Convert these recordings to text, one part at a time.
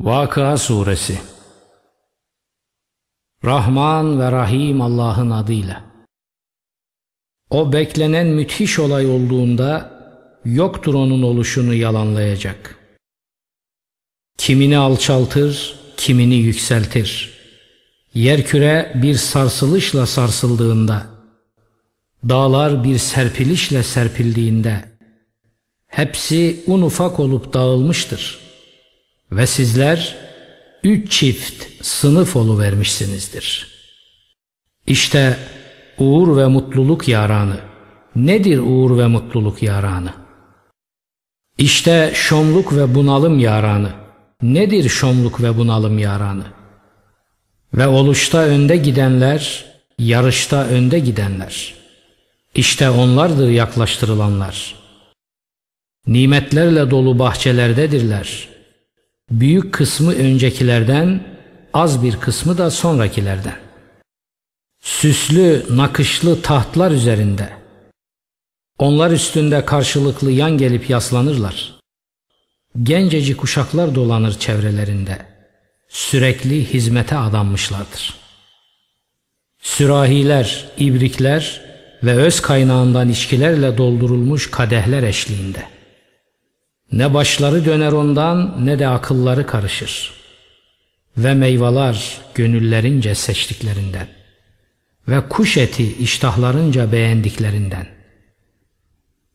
Vakıa Suresi Rahman ve Rahim Allah'ın adıyla. O beklenen müthiş olay olduğunda yoktur onun oluşunu yalanlayacak. Kimini alçaltır, kimini yükseltir. Yerküre bir sarsılışla sarsıldığında, dağlar bir serpilişle serpildiğinde, hepsi un ufak olup dağılmıştır.'' Ve sizler üç çift sınıf vermişsinizdir. İşte uğur ve mutluluk yaranı. Nedir uğur ve mutluluk yaranı? İşte şomluk ve bunalım yaranı. Nedir şomluk ve bunalım yaranı? Ve oluşta önde gidenler, yarışta önde gidenler. İşte onlardır yaklaştırılanlar. Nimetlerle dolu bahçelerdedirler. Büyük kısmı öncekilerden, az bir kısmı da sonrakilerden. Süslü, nakışlı tahtlar üzerinde. Onlar üstünde karşılıklı yan gelip yaslanırlar. Genceci kuşaklar dolanır çevrelerinde. Sürekli hizmete adanmışlardır. Sürahiler, ibrikler ve öz kaynağından içkilerle doldurulmuş kadehler eşliğinde.'' Ne başları döner ondan ne de akılları karışır. Ve meyveler gönüllerince seçtiklerinden. Ve kuş eti iştahlarınca beğendiklerinden.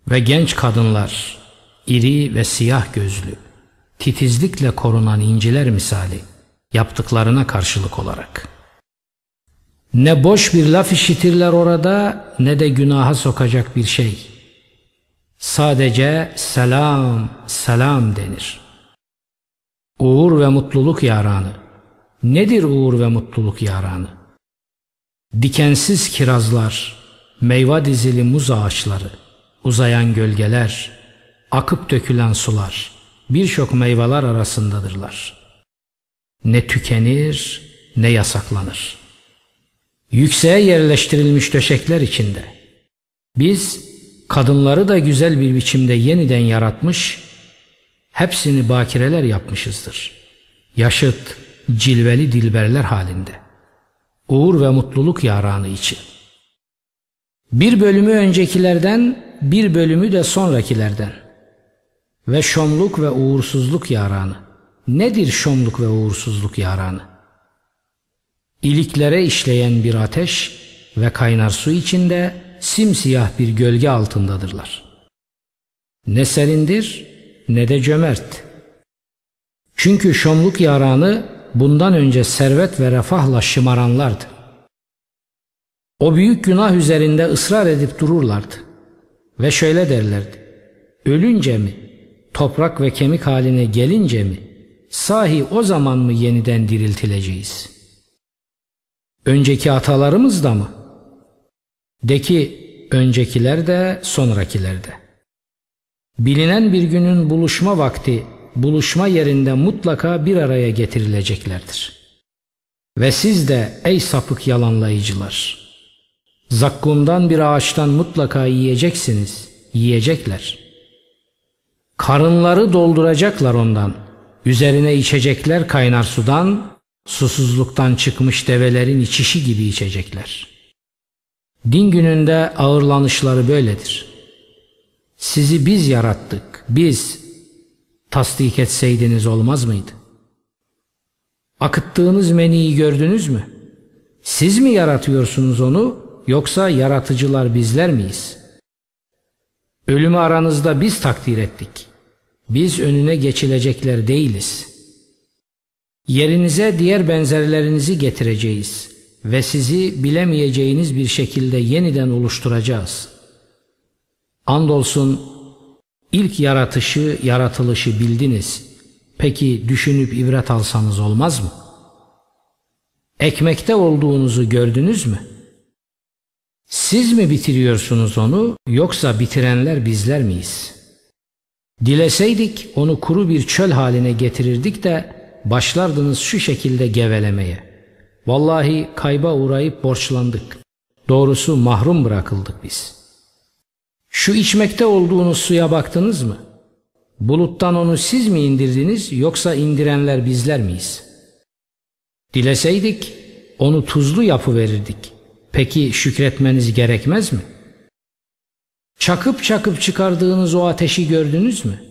Ve genç kadınlar iri ve siyah gözlü, titizlikle korunan inciler misali yaptıklarına karşılık olarak. Ne boş bir laf işitirler orada ne de günaha sokacak bir şey.'' Sadece selam, selam denir. Uğur ve mutluluk yaranı. Nedir uğur ve mutluluk yaranı? Dikensiz kirazlar, meyve dizili muz ağaçları, uzayan gölgeler, akıp dökülen sular, birçok meyveler arasındadırlar. Ne tükenir ne yasaklanır. Yükseğe yerleştirilmiş döşekler içinde. Biz kadınları da güzel bir biçimde yeniden yaratmış, hepsini bakireler yapmışızdır. Yaşıt, cilveli dilberler halinde. Uğur ve mutluluk yaranı için. Bir bölümü öncekilerden, bir bölümü de sonrakilerden. Ve şomluk ve uğursuzluk yaranı. Nedir şomluk ve uğursuzluk yaranı? İliklere işleyen bir ateş ve kaynar su içinde simsiyah bir gölge altındadırlar. Ne serindir ne de cömert. Çünkü şomluk yaranı bundan önce servet ve refahla şımaranlardı. O büyük günah üzerinde ısrar edip dururlardı. Ve şöyle derlerdi. Ölünce mi, toprak ve kemik haline gelince mi, sahi o zaman mı yeniden diriltileceğiz? Önceki atalarımız da mı? De ki öncekiler de sonrakiler de. Bilinen bir günün buluşma vakti, buluşma yerinde mutlaka bir araya getirileceklerdir. Ve siz de ey sapık yalanlayıcılar, zakkumdan bir ağaçtan mutlaka yiyeceksiniz, yiyecekler. Karınları dolduracaklar ondan, üzerine içecekler kaynar sudan, susuzluktan çıkmış develerin içişi gibi içecekler.'' Din gününde ağırlanışları böyledir. Sizi biz yarattık, biz tasdik etseydiniz olmaz mıydı? Akıttığınız meniyi gördünüz mü? Siz mi yaratıyorsunuz onu yoksa yaratıcılar bizler miyiz? Ölümü aranızda biz takdir ettik. Biz önüne geçilecekler değiliz. Yerinize diğer benzerlerinizi getireceğiz.'' Ve sizi bilemeyeceğiniz bir şekilde yeniden oluşturacağız. Andolsun ilk yaratışı, yaratılışı bildiniz. Peki düşünüp ibret alsanız olmaz mı? Ekmekte olduğunuzu gördünüz mü? Siz mi bitiriyorsunuz onu yoksa bitirenler bizler miyiz? Dileseydik onu kuru bir çöl haline getirirdik de başlardınız şu şekilde gevelemeye.'' Vallahi kayba uğrayıp borçlandık. Doğrusu mahrum bırakıldık biz. Şu içmekte olduğunuz suya baktınız mı? Buluttan onu siz mi indirdiniz yoksa indirenler bizler miyiz? Dileseydik onu tuzlu yapı verirdik. Peki şükretmeniz gerekmez mi? Çakıp çakıp çıkardığınız o ateşi gördünüz mü?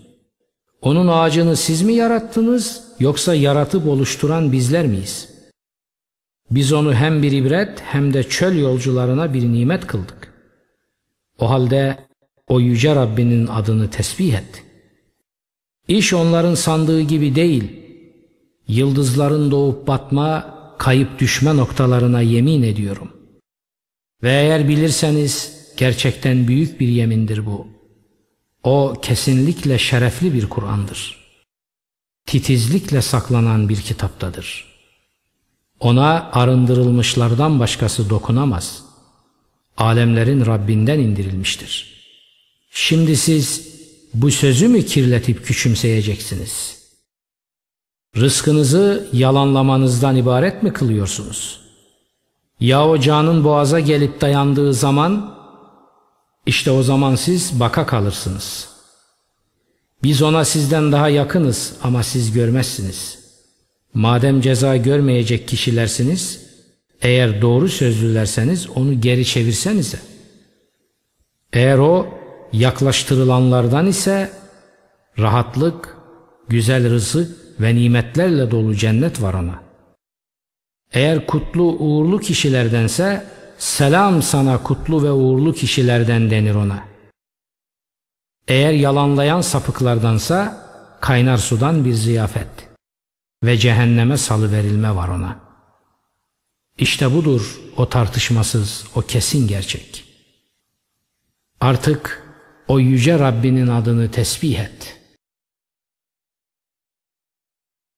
Onun ağacını siz mi yarattınız yoksa yaratıp oluşturan bizler miyiz? Biz onu hem bir ibret hem de çöl yolcularına bir nimet kıldık. O halde o yüce Rabbinin adını tesbih et. İş onların sandığı gibi değil. Yıldızların doğup batma, kayıp düşme noktalarına yemin ediyorum. Ve eğer bilirseniz gerçekten büyük bir yemindir bu. O kesinlikle şerefli bir Kur'an'dır. Titizlikle saklanan bir kitaptadır. Ona arındırılmışlardan başkası dokunamaz. Alemlerin Rabbinden indirilmiştir. Şimdi siz bu sözü mü kirletip küçümseyeceksiniz? Rızkınızı yalanlamanızdan ibaret mi kılıyorsunuz? Ya o canın boğaza gelip dayandığı zaman işte o zaman siz baka kalırsınız. Biz ona sizden daha yakınız ama siz görmezsiniz. Madem ceza görmeyecek kişilersiniz, eğer doğru sözlülerseniz onu geri çevirsenize. Eğer o yaklaştırılanlardan ise rahatlık, güzel rızık ve nimetlerle dolu cennet var ona. Eğer kutlu uğurlu kişilerdense selam sana kutlu ve uğurlu kişilerden denir ona. Eğer yalanlayan sapıklardansa kaynar sudan bir ziyafet ve cehenneme salı verilme var ona. İşte budur o tartışmasız, o kesin gerçek. Artık o yüce Rabbinin adını tesbih et.''